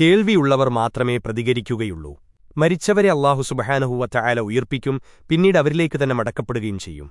കേൾവിയുള്ളവർ മാത്രമേ പ്രതികരിക്കുകയുള്ളൂ. മരിച്ചവരെ അള്ളാഹു സുബഹാനഹുവ ചായാല ഉയർപ്പിക്കും പിന്നീട് അവരിലേക്ക് തന്നെ മടക്കപ്പെടുകയും ചെയ്യും.